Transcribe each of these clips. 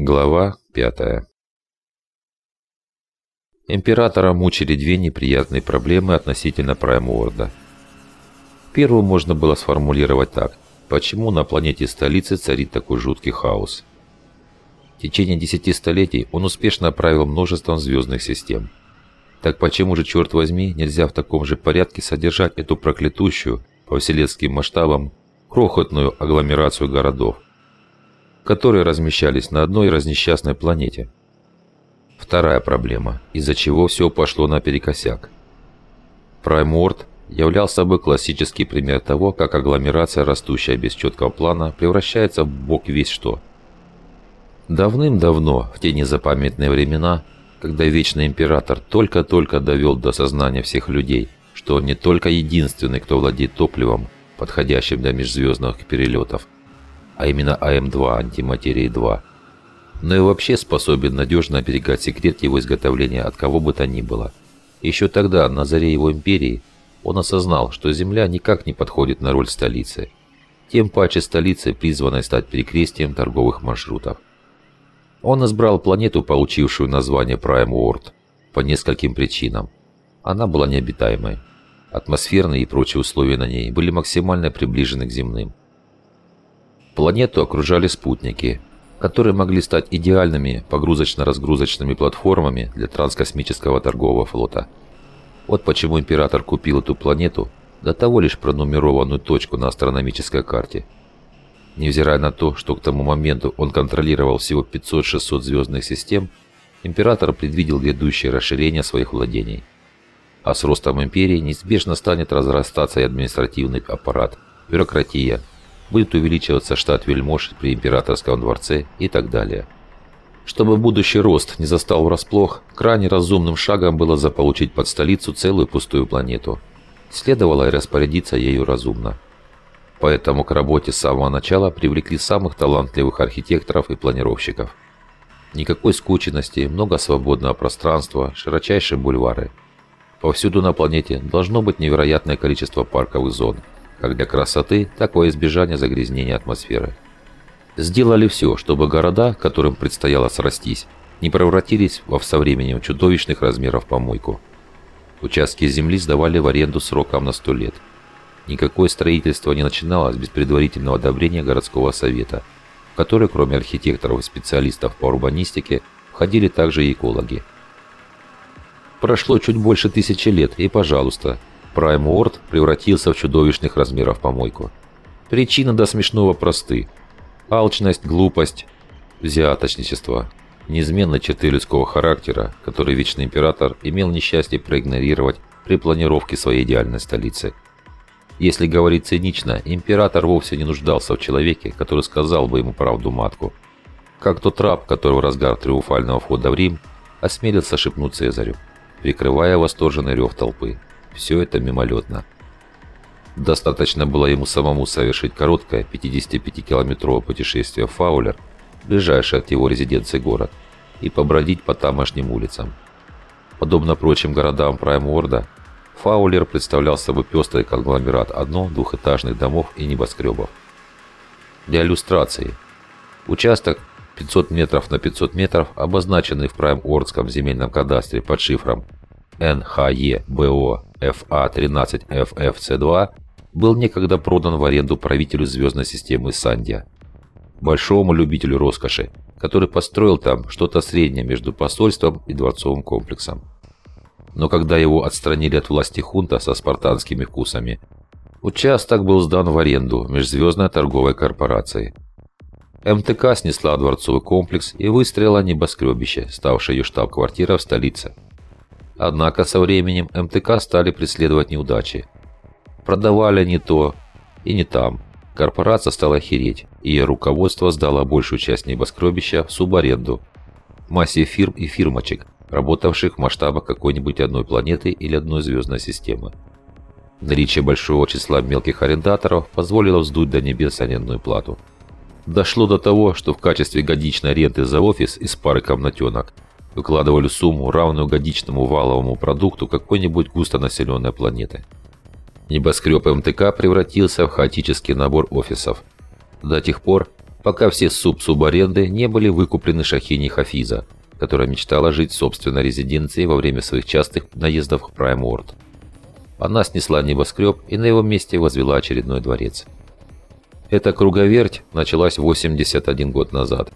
Глава 5 Императора мучили две неприятные проблемы относительно Прайм-Орда. Первую можно было сформулировать так. Почему на планете столицы царит такой жуткий хаос? В течение десяти столетий он успешно правил множеством звездных систем. Так почему же, черт возьми, нельзя в таком же порядке содержать эту проклятущую, по вселенским масштабам, крохотную агломерацию городов, которые размещались на одной разнесчастной планете? Вторая проблема, из-за чего все пошло наперекосяк. Прайморд являл собой классический пример того, как агломерация, растущая без четкого плана, превращается в бог весь что. Давным-давно, в те незапамятные времена, когда Вечный Император только-только довел до сознания всех людей, что он не только единственный, кто владеет топливом, подходящим для межзвездных перелетов, а именно АМ-2 антиматерии-2, но и вообще способен надежно оберегать секрет его изготовления от кого бы то ни было. Еще тогда, на заре его империи, он осознал, что Земля никак не подходит на роль столицы. Тем паче столицы, призванной стать перекрестием торговых маршрутов. Он избрал планету, получившую название Prime World, по нескольким причинам. Она была необитаемой. Атмосферные и прочие условия на ней были максимально приближены к земным. Планету окружали спутники, которые могли стать идеальными погрузочно-разгрузочными платформами для транскосмического торгового флота. Вот почему Император купил эту планету, до того лишь пронумерованную точку на астрономической карте – Невзирая на то, что к тому моменту он контролировал всего 500-600 звездных систем, император предвидел грядущее расширение своих владений. А с ростом империи неизбежно станет разрастаться и административный аппарат, бюрократия, будет увеличиваться штат вельмож при императорском дворце и так далее. Чтобы будущий рост не застал врасплох, крайне разумным шагом было заполучить под столицу целую пустую планету. Следовало и распорядиться ею разумно. Поэтому к работе с самого начала привлекли самых талантливых архитекторов и планировщиков. Никакой скученности, много свободного пространства, широчайшие бульвары. Повсюду на планете должно быть невероятное количество парковых зон, как для красоты, так во избежания загрязнения атмосферы. Сделали все, чтобы города, которым предстояло срастись, не превратились во со временем чудовищных размеров помойку. Участки земли сдавали в аренду сроком на 100 лет – Никакое строительство не начиналось без предварительного одобрения городского совета, в который, кроме архитекторов и специалистов по урбанистике, входили также и экологи. Прошло чуть больше тысячи лет, и, пожалуйста, Прайм Уорд превратился в чудовищных размеров помойку. Причины до смешного просты. Алчность, глупость, взяточничество, неизменные черты людского характера, которые Вечный Император имел несчастье проигнорировать при планировке своей идеальной столицы – если говорить цинично, император вовсе не нуждался в человеке, который сказал бы ему правду матку. Как тот раб, который в разгар триумфального входа в Рим осмелился шепнуть Цезарю, прикрывая восторженный рев толпы. Все это мимолетно. Достаточно было ему самому совершить короткое 55-километровое путешествие в Фаулер, ближайший от его резиденции город, и побродить по тамошним улицам. Подобно прочим городам Прайм-Орда, Фаулер представлял собой пестрый конгломерат одно-двухэтажных домов и небоскребов. Для иллюстрации. Участок 500 метров на 500 метров, обозначенный в Прайм-Ордском земельном кадастре под шифром NHEBO FA13FFC2, был некогда продан в аренду правителю звездной системы Сандия, большому любителю роскоши, который построил там что-то среднее между посольством и дворцовым комплексом но когда его отстранили от власти хунта со спартанскими вкусами, участок был сдан в аренду Межзвездной торговой корпорации. МТК снесла дворцовый комплекс и выстроила небоскребище, ставшее ее штаб-квартирой в столице. Однако со временем МТК стали преследовать неудачи. Продавали не то и не там. Корпорация стала хереть, и руководство сдало большую часть небоскребища в субаренду. Массе фирм и фирмочек – работавших в масштабах какой-нибудь одной планеты или одной звездной системы. Наличие большого числа мелких арендаторов позволило вздуть до небес арендную плату. Дошло до того, что в качестве годичной аренды за офис из пары комнатенок выкладывали сумму, равную годичному валовому продукту какой-нибудь густонаселенной планеты. Небоскреб МТК превратился в хаотический набор офисов. До тех пор, пока все суб-субаренды не были выкуплены Шахини Хафиза, которая мечтала жить в собственной резиденции во время своих частых наездов в Прайм-Орд. Она снесла небоскреб и на его месте возвела очередной дворец. Эта круговерть началась 81 год назад.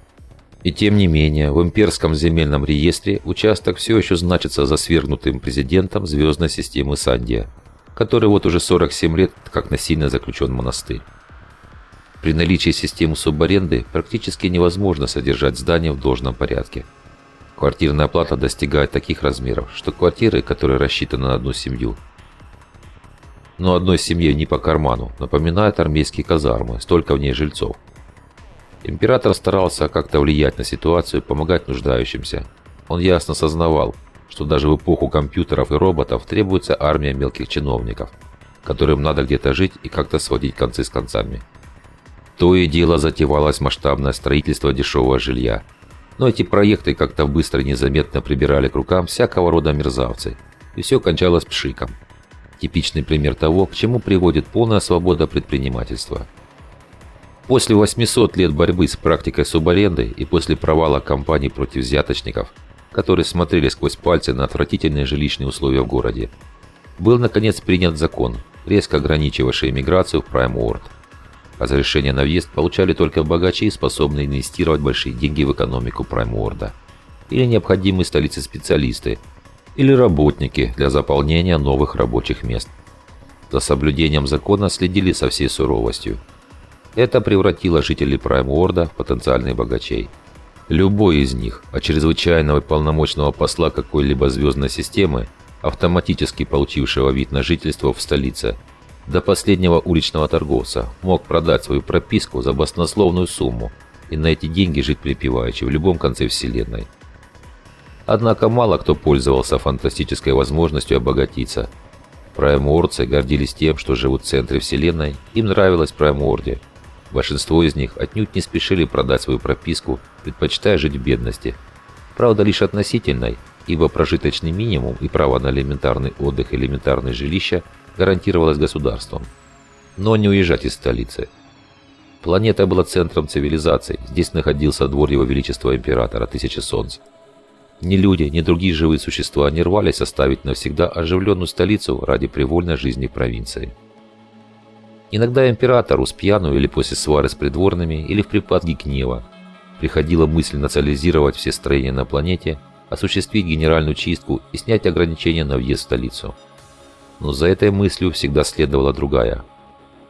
И тем не менее, в имперском земельном реестре участок все еще значится за свергнутым президентом звездной системы Сандия, который вот уже 47 лет как насильно заключен в монастырь. При наличии системы субаренды практически невозможно содержать здание в должном порядке. Квартирная плата достигает таких размеров, что квартиры, которые рассчитаны на одну семью, но одной семье не по карману, напоминают армейские казармы, столько в ней жильцов. Император старался как-то влиять на ситуацию, помогать нуждающимся. Он ясно сознавал, что даже в эпоху компьютеров и роботов требуется армия мелких чиновников, которым надо где-то жить и как-то сводить концы с концами. То и дело затевалось масштабное строительство дешевого жилья. Но эти проекты как-то быстро и незаметно прибирали к рукам всякого рода мерзавцы. И все кончалось пшиком. Типичный пример того, к чему приводит полная свобода предпринимательства. После 800 лет борьбы с практикой субаренды и после провала кампаний против взяточников, которые смотрели сквозь пальцы на отвратительные жилищные условия в городе, был наконец принят закон, резко ограничивавший иммиграцию в Прайм-Уорд. Разрешение на въезд получали только богачи, способные инвестировать большие деньги в экономику Прайм-Уорда, или необходимые столице специалисты, или работники для заполнения новых рабочих мест. За соблюдением закона следили со всей суровостью. Это превратило жителей Прайм-Уорда в потенциальных богачей. Любой из них, от чрезвычайного и полномочного посла какой-либо звездной системы, автоматически получившего вид на жительство в столице, до последнего уличного торговца, мог продать свою прописку за баснословную сумму и на эти деньги жить припеваючи в любом конце вселенной. Однако мало кто пользовался фантастической возможностью обогатиться. Праймуорцы гордились тем, что живут в центре вселенной, им нравилось Праймуорде. Большинство из них отнюдь не спешили продать свою прописку, предпочитая жить в бедности. Правда, лишь относительной, ибо прожиточный минимум и право на элементарный отдых и элементарное жилище гарантировалось государством. Но не уезжать из столицы. Планета была центром цивилизации, здесь находился двор Его Величества Императора Тысячи Солнц. Ни люди, ни другие живые существа не рвались оставить навсегда оживленную столицу ради привольной жизни провинции. Иногда императору с пьяну или после свары с придворными, или в припадке гнева, приходила мысль национализировать все строения на планете, осуществить генеральную чистку и снять ограничения на въезд в столицу. Но за этой мыслью всегда следовала другая.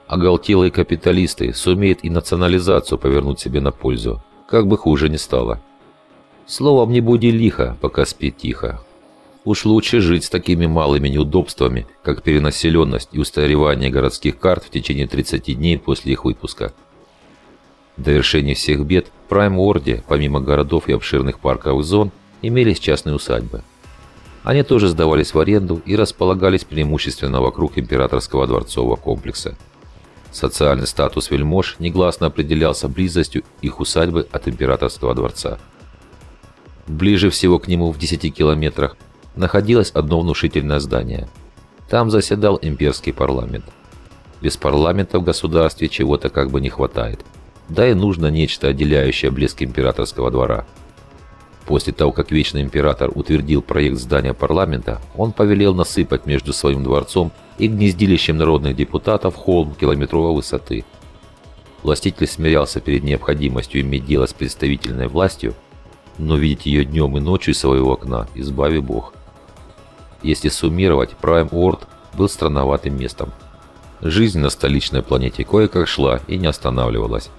Оголтелые капиталисты сумеют и национализацию повернуть себе на пользу, как бы хуже ни стало. Словом, не буди лихо, пока спит тихо. Уж лучше жить с такими малыми неудобствами, как перенаселенность и устаревание городских карт в течение 30 дней после их выпуска. В довершение всех бед в Прайм-Орде, помимо городов и обширных парковых зон, имелись частные усадьбы. Они тоже сдавались в аренду и располагались преимущественно вокруг императорского дворцового комплекса. Социальный статус вельмож негласно определялся близостью их усадьбы от императорского дворца – Ближе всего к нему в 10 километрах находилось одно внушительное здание. Там заседал имперский парламент. Без парламента в государстве чего-то как бы не хватает. Да и нужно нечто, отделяющее блеск императорского двора. После того, как Вечный Император утвердил проект здания парламента, он повелел насыпать между своим дворцом и гнездилищем народных депутатов холм километровой высоты. Властитель смирялся перед необходимостью иметь дело с представительной властью но видеть ее днем и ночью из своего окна избави Бог. Если суммировать, Прайм Уорд был странноватым местом. Жизнь на столичной планете кое-как шла и не останавливалась.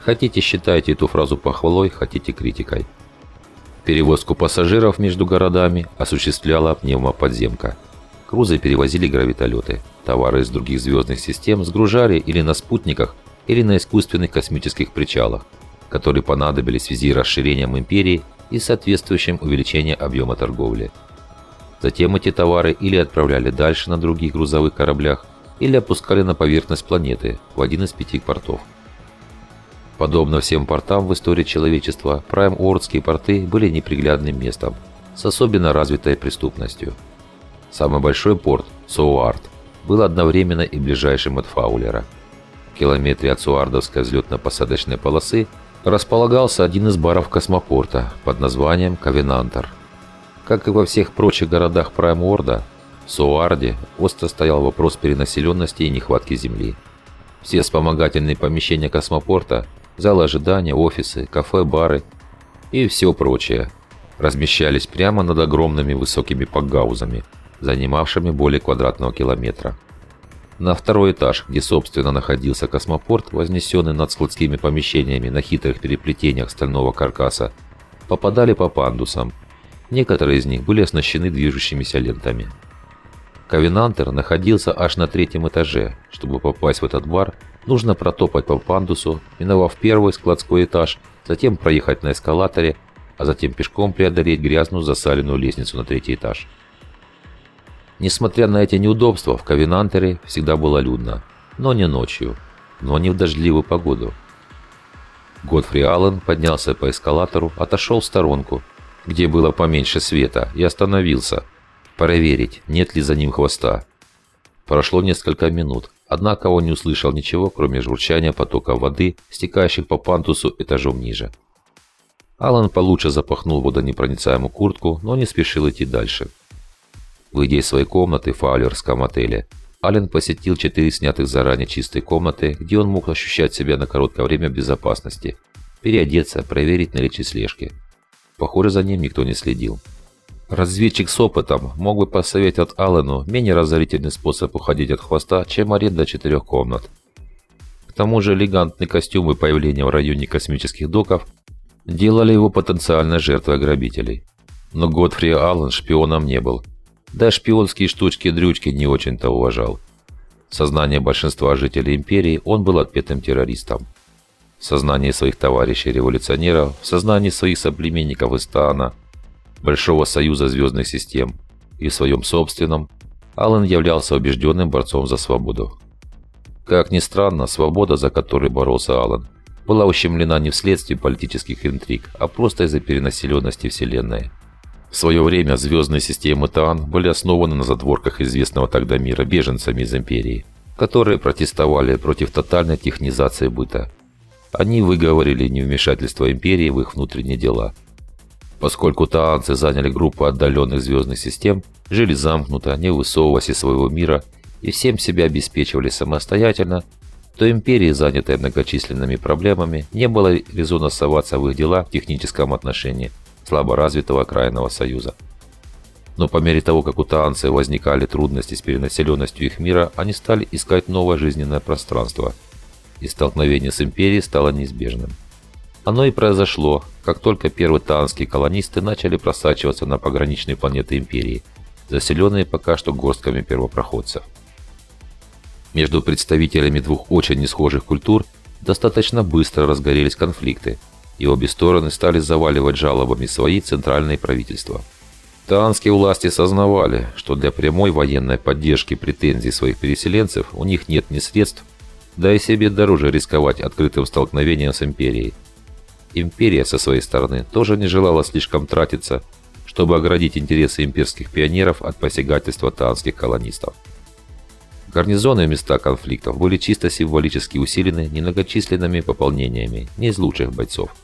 Хотите считайте эту фразу похвалой, хотите критикой. Перевозку пассажиров между городами осуществляла пневмоподземка. Крузы перевозили гравитолеты. Товары из других звездных систем сгружали или на спутниках, или на искусственных космических причалах которые понадобились в связи с расширением империи и соответствующим увеличением объема торговли. Затем эти товары или отправляли дальше на других грузовых кораблях, или опускали на поверхность планеты в один из пяти портов. Подобно всем портам в истории человечества, прайм-ордские порты были неприглядным местом, с особенно развитой преступностью. Самый большой порт, Соуарт, был одновременно и ближайшим от Фаулера. В километре от Суардовской взлетно-посадочной полосы располагался один из баров космопорта под названием Ковенантер. Как и во всех прочих городах Прайм-Орда, в Суарде остро стоял вопрос перенаселенности и нехватки земли. Все вспомогательные помещения космопорта, залы ожидания, офисы, кафе, бары и все прочее размещались прямо над огромными высокими пакгаузами, занимавшими более квадратного километра. На второй этаж, где собственно находился космопорт, вознесенный над складскими помещениями на хитрых переплетениях стального каркаса, попадали по пандусам. Некоторые из них были оснащены движущимися лентами. Ковенантер находился аж на третьем этаже. Чтобы попасть в этот бар, нужно протопать по пандусу, миновав первый складской этаж, затем проехать на эскалаторе, а затем пешком преодолеть грязную засаленную лестницу на третий этаж. Несмотря на эти неудобства, в Ковенантере всегда было людно. Но не ночью, но не в дождливую погоду. Годфри Аллен поднялся по эскалатору, отошел в сторонку, где было поменьше света, и остановился. Проверить, нет ли за ним хвоста. Прошло несколько минут, однако он не услышал ничего, кроме журчания потока воды, стекающих по пантусу этажом ниже. Алан получше запахнул водонепроницаемую куртку, но не спешил идти дальше. Выйдя из своей комнаты в Фаулерском отеле, Ален посетил четыре снятых заранее чистые комнаты, где он мог ощущать себя на короткое время в безопасности, переодеться, проверить наличие слежки. Похоже, за ним никто не следил. Разведчик с опытом мог бы посоветовать Аллену менее разорительный способ уходить от хвоста, чем аренда четырех комнат. К тому же элегантный костюм и появление в районе космических доков делали его потенциальной жертвой грабителей. Но Годфри Аллен шпионом не был – да шпионские штучки-дрючки не очень-то уважал. В сознании большинства жителей империи он был отпетым террористом. В сознании своих товарищей-революционеров, в сознании своих соплеменников из Таана, Большого Союза Звездных Систем и в своем собственном, Аллен являлся убежденным борцом за свободу. Как ни странно, свобода, за которой боролся Аллен, была ущемлена не вследствие политических интриг, а просто из-за перенаселенности Вселенной. В свое время звездные системы Таан были основаны на задворках известного тогда мира беженцами из Империи, которые протестовали против тотальной технизации быта. Они выговорили невмешательство Империи в их внутренние дела. Поскольку таанцы заняли группу отдаленных звездных систем, жили замкнуто, не высовываясь из своего мира и всем себя обеспечивали самостоятельно, то империи, занятой многочисленными проблемами, не было резона соваться в их дела в техническом отношении – слаборазвитого окраинного союза. Но по мере того, как у таанцев возникали трудности с перенаселенностью их мира, они стали искать новое жизненное пространство, и столкновение с империей стало неизбежным. Оно и произошло, как только первые таанские колонисты начали просачиваться на пограничные планеты империи, заселенные пока что горстками первопроходцев. Между представителями двух очень несхожих культур достаточно быстро разгорелись конфликты – и обе стороны стали заваливать жалобами свои центральные правительства. Таанские власти сознавали, что для прямой военной поддержки претензий своих переселенцев у них нет ни средств, да и себе дороже рисковать открытым столкновением с империей. Империя со своей стороны тоже не желала слишком тратиться, чтобы оградить интересы имперских пионеров от посягательства таанских колонистов. Гарнизоны места конфликтов были чисто символически усилены немногочисленными пополнениями не из лучших бойцов.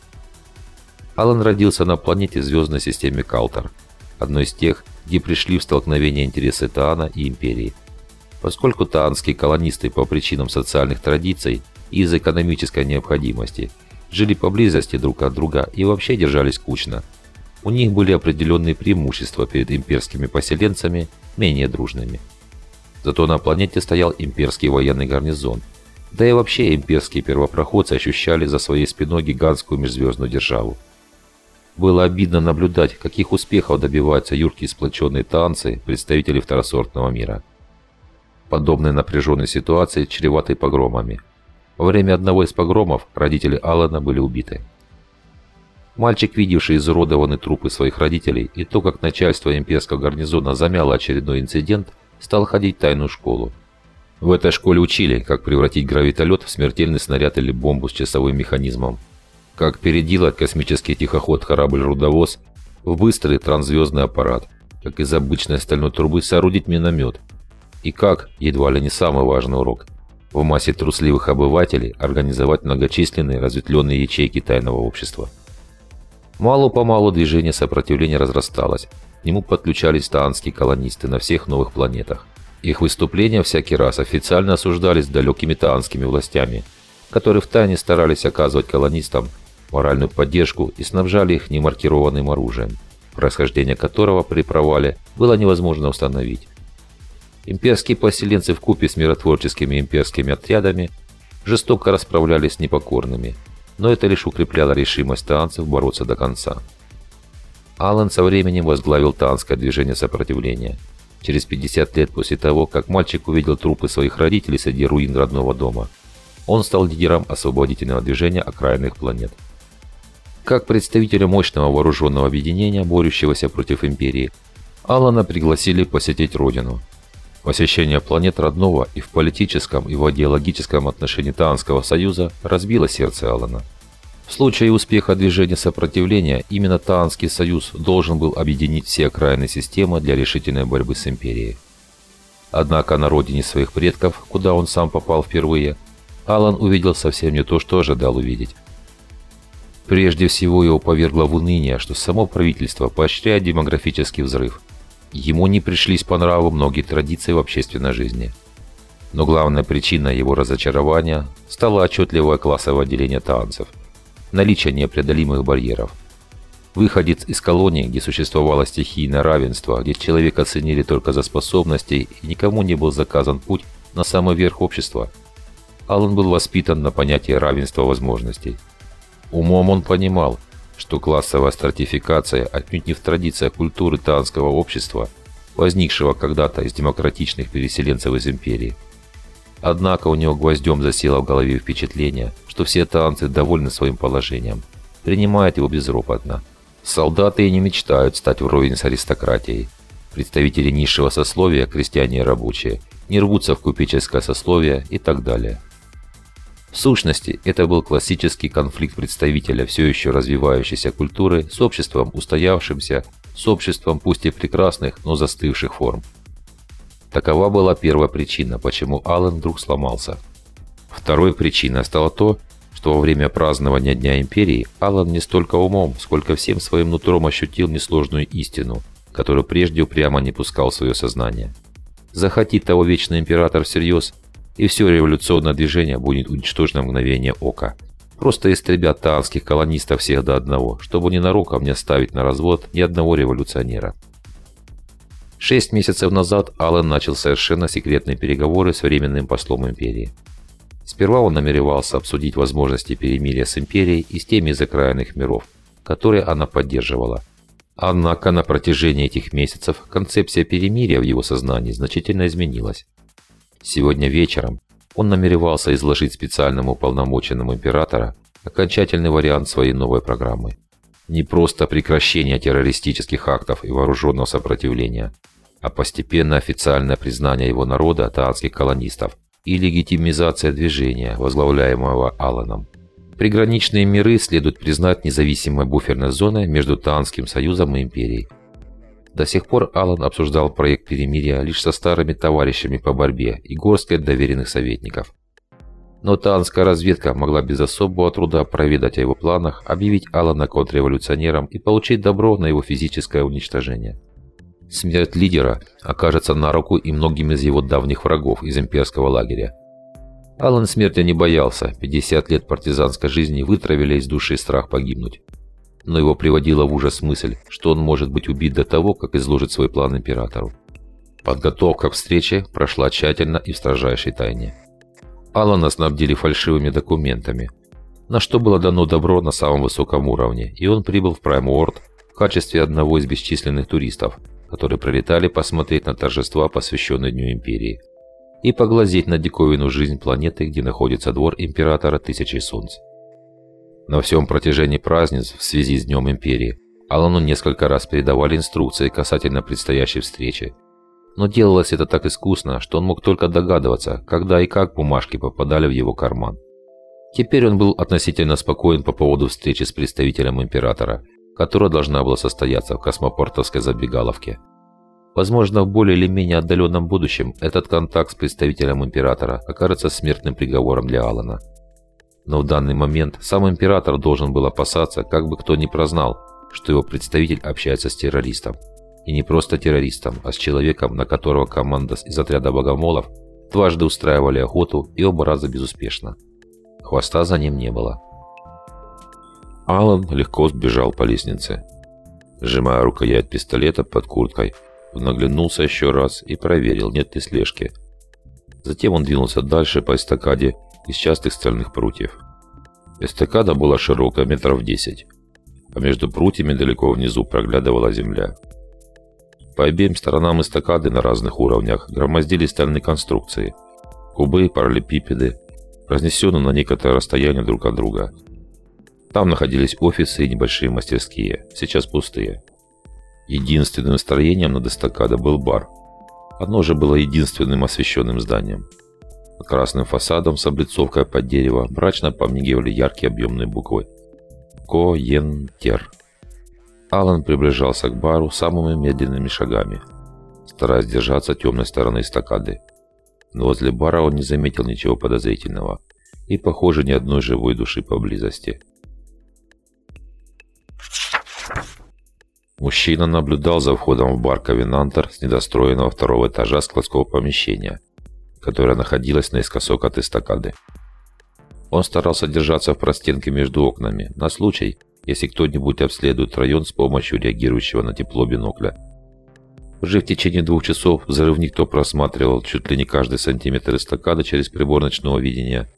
Алан родился на планете звездной системе Калтер, одной из тех, где пришли в столкновение интересы Таана и Империи. Поскольку таанские колонисты по причинам социальных традиций и из экономической необходимости жили поблизости друг от друга и вообще держались кучно, у них были определенные преимущества перед имперскими поселенцами, менее дружными. Зато на планете стоял имперский военный гарнизон. Да и вообще имперские первопроходцы ощущали за своей спиной гигантскую межзвездную державу. Было обидно наблюдать, каких успехов добиваются юркие сплоченные танцы представители второсортного мира. Подобные напряженной ситуации чреваты погромами. Во время одного из погромов родители Алана были убиты. Мальчик, видевший изуродованные трупы своих родителей и то, как начальство имперского гарнизона замяло очередной инцидент, стал ходить в тайную школу. В этой школе учили, как превратить гравитолет в смертельный снаряд или бомбу с часовым механизмом, как переделать космический тихоход корабль-рудовоз в быстрый трансзвездный аппарат, как из обычной стальной трубы соорудить миномет, и как, едва ли не самый важный урок, в массе трусливых обывателей организовать многочисленные разветвленные ячейки тайного общества. Мало-помалу движение сопротивления разрасталось. К нему подключались таанские колонисты на всех новых планетах. Их выступления всякий раз официально осуждались далекими таанскими властями, которые втайне старались оказывать колонистам моральную поддержку и снабжали их немаркированным оружием, происхождение которого при провале было невозможно установить. Имперские поселенцы в купе с миротворческими имперскими отрядами жестоко расправлялись с непокорными, но это лишь укрепляло решимость танцев бороться до конца. Аллан со временем возглавил танское движение сопротивления. Через 50 лет после того, как мальчик увидел трупы своих родителей среди руин родного дома, он стал лидером освободительного движения окраинных планет. Как представителя мощного вооруженного объединения, борющегося против империи, Алана пригласили посетить родину. Посещение планет родного и в политическом, и в идеологическом отношении Таанского союза разбило сердце Алана. В случае успеха движения сопротивления, именно Таанский союз должен был объединить все окраины системы для решительной борьбы с империей. Однако на родине своих предков, куда он сам попал впервые, Алан увидел совсем не то, что ожидал увидеть. Прежде всего его повергло в уныние, что само правительство поощряет демографический взрыв. Ему не пришлись по нраву многие традиции в общественной жизни. Но главная причина его разочарования стало отчетливое классовое отделение танцев, наличие непреодолимых барьеров. Выходец из колонии, где существовало стихийное равенство, где человека оценили только за способности и никому не был заказан путь на самый верх общества, Аллан был воспитан на понятие равенства возможностей – Умом он понимал, что классовая стратификация отнюдь не в традициях культуры танского общества, возникшего когда-то из демократичных переселенцев из империи. Однако у него гвоздем засело в голове впечатление, что все танцы довольны своим положением, принимают его безропотно. Солдаты и не мечтают стать вровень с аристократией. Представители низшего сословия, крестьяне и рабочие, не рвутся в купеческое сословие и так далее. В сущности, это был классический конфликт представителя все еще развивающейся культуры с обществом устоявшимся, с обществом пусть и прекрасных, но застывших форм. Такова была первая причина, почему Аллен вдруг сломался. Второй причиной стало то, что во время празднования Дня Империи Аллан не столько умом, сколько всем своим нутром ощутил несложную истину, которую прежде упрямо не пускал в свое сознание. Захотит того Вечный Император всерьез, и все революционное движение будет уничтожено в мгновение ока. Просто истребят таанских колонистов всех до одного, чтобы ненароком не оставить на развод ни одного революционера. Шесть месяцев назад Аллен начал совершенно секретные переговоры с временным послом империи. Сперва он намеревался обсудить возможности перемирия с империей и с теми из окраинных миров, которые она поддерживала. Однако на протяжении этих месяцев концепция перемирия в его сознании значительно изменилась. Сегодня вечером он намеревался изложить специальному полномоченному императора окончательный вариант своей новой программы. Не просто прекращение террористических актов и вооруженного сопротивления, а постепенное официальное признание его народа таанских колонистов и легитимизация движения, возглавляемого Алланом. Приграничные миры следует признать независимой буферной зоной между Таанским союзом и империей. До сих пор Алан обсуждал проект перемирия лишь со старыми товарищами по борьбе и горсткой доверенных советников. Но таанская разведка могла без особого труда проведать о его планах, объявить Алана контрреволюционером и получить добро на его физическое уничтожение. Смерть лидера окажется на руку и многим из его давних врагов из имперского лагеря. Алан смерти не боялся, 50 лет партизанской жизни вытравили из души страх погибнуть но его приводила в ужас мысль, что он может быть убит до того, как изложит свой план императору. Подготовка к встрече прошла тщательно и в строжайшей тайне. Алана снабдили фальшивыми документами, на что было дано добро на самом высоком уровне, и он прибыл в Прайм-Уорд в качестве одного из бесчисленных туристов, которые прилетали посмотреть на торжества, посвященные Дню Империи, и поглазеть на диковинную жизнь планеты, где находится двор Императора Тысячи Солнц. На всем протяжении праздниц в связи с Днем Империи Алану несколько раз передавали инструкции касательно предстоящей встречи. Но делалось это так искусно, что он мог только догадываться, когда и как бумажки попадали в его карман. Теперь он был относительно спокоен по поводу встречи с представителем Императора, которая должна была состояться в космопортовской забегаловке. Возможно, в более или менее отдаленном будущем этот контакт с представителем Императора окажется смертным приговором для Алана. Но в данный момент сам Император должен был опасаться, как бы кто ни прознал, что его представитель общается с террористом. И не просто террористом, а с человеком, на которого команда из отряда богомолов дважды устраивали охоту и оба раза безуспешно. Хвоста за ним не было. Алан легко сбежал по лестнице. Сжимая рукоять пистолета под курткой, он оглянулся еще раз и проверил, нет ли слежки. Затем он двинулся дальше по эстакаде из частых стальных прутьев. Эстакада была широкая, метров 10, а между прутьями далеко внизу проглядывала земля. По обеим сторонам эстакады на разных уровнях громоздились стальные конструкции. Кубы, параллелепипеды, разнесенные на некоторое расстояние друг от друга. Там находились офисы и небольшие мастерские, сейчас пустые. Единственным строением над эстакадой был бар. Оно же было единственным освещенным зданием. Под красным фасадом с облицовкой под дерево мрачно помигивали яркие объемные буквы. Коентер. Алан приближался к бару самыми медленными шагами, стараясь держаться темной стороны эстакады. Но возле бара он не заметил ничего подозрительного и, похоже, ни одной живой души поблизости. Мужчина наблюдал за входом в бар Ковенантер с недостроенного второго этажа складского помещения, которое находилось наискосок от эстакады. Он старался держаться в простенке между окнами, на случай, если кто-нибудь обследует район с помощью реагирующего на тепло бинокля. Уже в течение двух часов взрывник то просматривал чуть ли не каждый сантиметр эстакады через прибор ночного видения,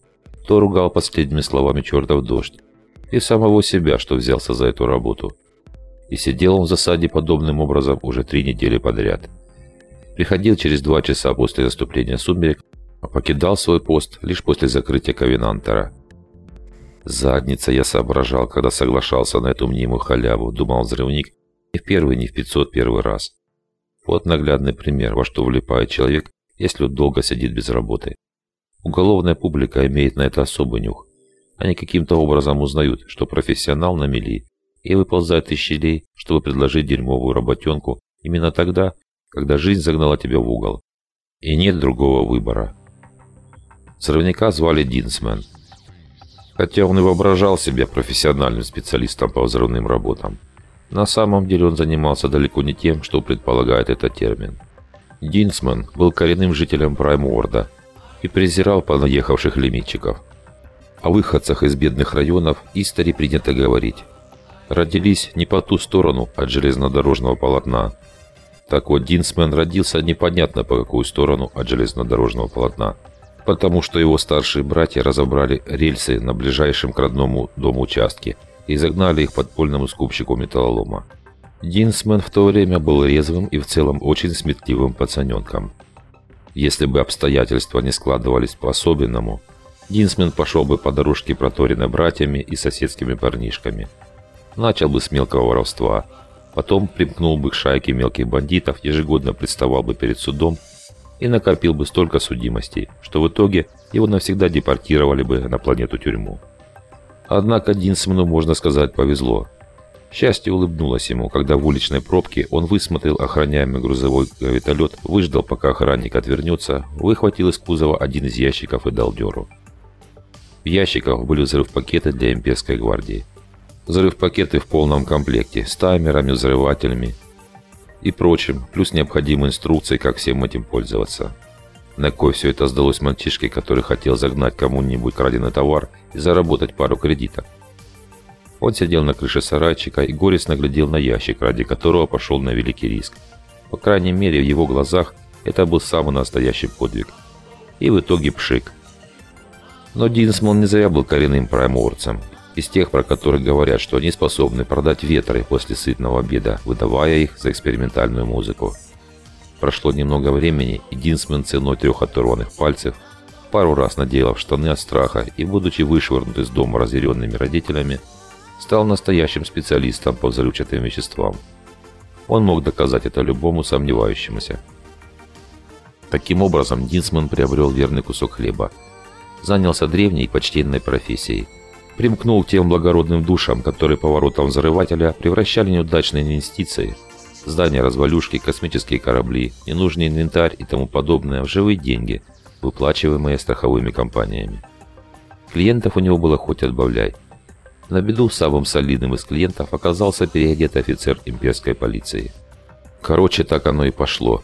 то ругал последними словами чертов дождь и самого себя, что взялся за эту работу – и сидел он в засаде подобным образом уже три недели подряд. Приходил через два часа после наступления сумерек, а покидал свой пост лишь после закрытия Ковенантера. Задница я соображал, когда соглашался на эту мнимую халяву, думал взрывник, не в первый, не в 501 раз. Вот наглядный пример, во что влипает человек, если он долго сидит без работы. Уголовная публика имеет на это особый нюх. Они каким-то образом узнают, что профессионал на мели, и выползают из щелей, чтобы предложить дерьмовую работенку именно тогда, когда жизнь загнала тебя в угол. И нет другого выбора. Взрывника звали Динсмен. Хотя он и воображал себя профессиональным специалистом по взрывным работам. На самом деле он занимался далеко не тем, что предполагает этот термин. Динсмен был коренным жителем Праймуорда и презирал понаехавших лимитчиков. О выходцах из бедных районов истори принято говорить родились не по ту сторону от железнодорожного полотна. Так вот, Динсмен родился непонятно по какую сторону от железнодорожного полотна, потому что его старшие братья разобрали рельсы на ближайшем к родному дому участке и загнали их подпольному скупщику металлолома. Динсмен в то время был резвым и в целом очень сметливым пацаненком. Если бы обстоятельства не складывались по-особенному, Динсмен пошел бы по дорожке, проторенной братьями и соседскими парнишками – Начал бы с мелкого воровства, потом примкнул бы к шайке мелких бандитов, ежегодно представал бы перед судом и накопил бы столько судимостей, что в итоге его навсегда депортировали бы на планету-тюрьму. Однако Динсману, можно сказать, повезло. Счастье улыбнулось ему, когда в уличной пробке он высмотрел охраняемый грузовой вертолет, выждал, пока охранник отвернется, выхватил из кузова один из ящиков и дал дёру. В ящиках были взрыв-пакеты для имперской гвардии. Взрыв-пакеты в полном комплекте, с таймерами, взрывателями и прочим, плюс необходимые инструкции, как всем этим пользоваться. На кой все это сдалось мальчишке, который хотел загнать кому-нибудь краденый товар и заработать пару кредитов. Он сидел на крыше сарайчика и горестно глядел на ящик, ради которого пошел на великий риск. По крайней мере, в его глазах это был самый настоящий подвиг. И в итоге пшик. Но Динсмон не зря был коренным прайморцем. Из тех, про которых говорят, что они способны продать ветры после сытного обеда, выдавая их за экспериментальную музыку. Прошло немного времени, и Динсмен ценой трех оторванных пальцев пару раз наделав штаны от страха и, будучи вышвырнут из дома разъяренными родителями, стал настоящим специалистом по взрывчатым веществам. Он мог доказать это любому сомневающемуся. Таким образом, Динсман приобрел верный кусок хлеба. Занялся древней и почтенной профессией – примкнул к тем благородным душам, которые поворотом взрывателя превращали неудачные инвестиции Здания, развалюшки, космические корабли, ненужный инвентарь и тому подобное в живые деньги, выплачиваемые страховыми компаниями. Клиентов у него было хоть отбавляй. На беду самым солидным из клиентов оказался переодетый офицер имперской полиции. Короче, так оно и пошло.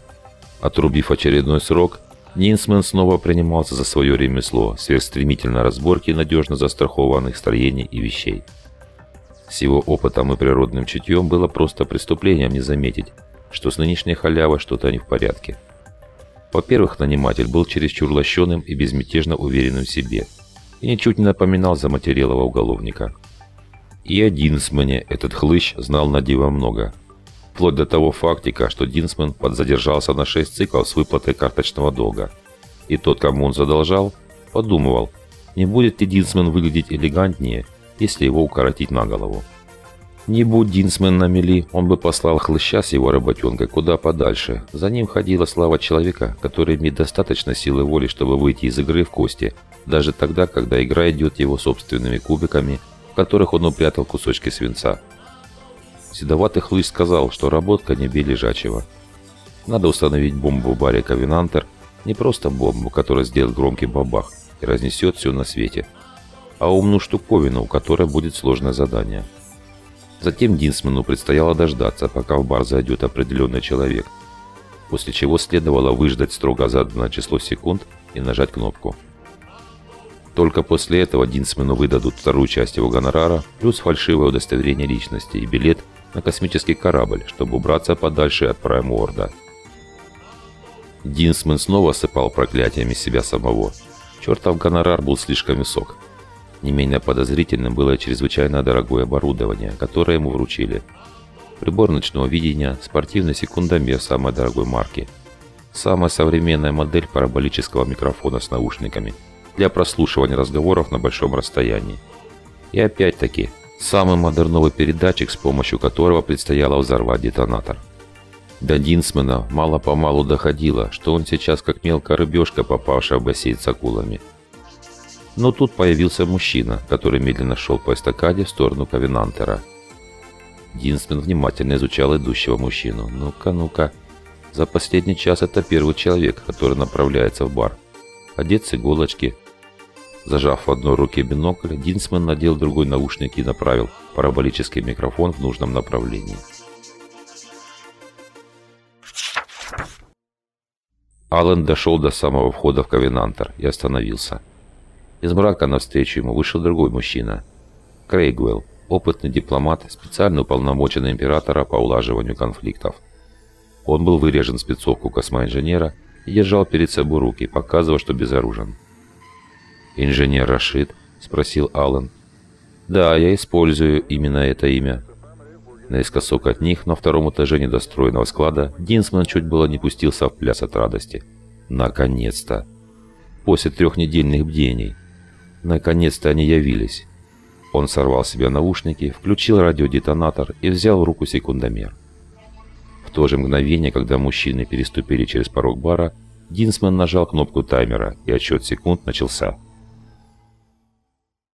Отрубив очередной срок, Нинсмен снова принимался за свое ремесло, сверхстремительно разборки надежно застрахованных строений и вещей. С его опытом и природным чутьем было просто преступлением не заметить, что с нынешней халявой что-то не в порядке. Во-первых, наниматель был чересчур лощеным и безмятежно уверенным в себе, и ничуть не напоминал заматерелого уголовника. И о Динсмане этот хлыщ знал на диво много. Вплоть до того фактика, что Динсман подзадержался на 6 циклов с выплатой карточного долга. И тот, кому он задолжал, подумывал, не будет ли Динсман выглядеть элегантнее – если его укоротить на голову. Не будь Динсмен на мели, он бы послал хлыща с его работенкой куда подальше. За ним ходила слава человека, который имеет достаточно силы воли, чтобы выйти из игры в кости, даже тогда, когда игра идет его собственными кубиками, в которых он упрятал кусочки свинца. Седоватый хлыщ сказал, что работка не бей лежачего. Надо установить бомбу в баре Ковенантер, не просто бомбу, которая сделает громкий бабах и разнесет все на свете – а умную штуковину, у которой будет сложное задание. Затем Динсману предстояло дождаться, пока в бар зайдет определенный человек, после чего следовало выждать строго заданное число секунд и нажать кнопку. Только после этого Динсмену выдадут вторую часть его гонорара, плюс фальшивое удостоверение личности и билет на космический корабль, чтобы убраться подальше от Прайм Уорда. Динсмен снова осыпал проклятиями себя самого. Чертов гонорар был слишком высок. Не менее подозрительным было чрезвычайно дорогое оборудование, которое ему вручили. Прибор ночного видения, спортивный секундомер самой дорогой марки. Самая современная модель параболического микрофона с наушниками для прослушивания разговоров на большом расстоянии. И опять-таки, самый модерновый передатчик, с помощью которого предстояло взорвать детонатор. До Динсмена мало-помалу доходило, что он сейчас как мелкая рыбешка, попавшая в бассейн с акулами – но тут появился мужчина, который медленно шел по эстакаде в сторону Ковенантера. Динсмен внимательно изучал идущего мужчину. «Ну-ка, ну-ка. За последний час это первый человек, который направляется в бар. Одет с иголочки». Зажав в одной руке бинокль, Динсмен надел другой наушник и направил параболический микрофон в нужном направлении. Аллен дошел до самого входа в Ковенантер и остановился. Из мрака навстречу ему вышел другой мужчина. Крейгвелл, опытный дипломат, специально уполномоченный императора по улаживанию конфликтов. Он был вырежен спецовку космоинженера и держал перед собой руки, показывая, что безоружен. «Инженер Рашид?» – спросил Аллан. «Да, я использую именно это имя». Наискосок от них, на втором этаже недостроенного склада, Динсман чуть было не пустился в пляс от радости. «Наконец-то!» После трехнедельных бдений – Наконец-то они явились. Он сорвал себе наушники, включил радиодетонатор и взял в руку секундомер. В то же мгновение, когда мужчины переступили через порог бара, Динсман нажал кнопку таймера, и отсчет секунд начался.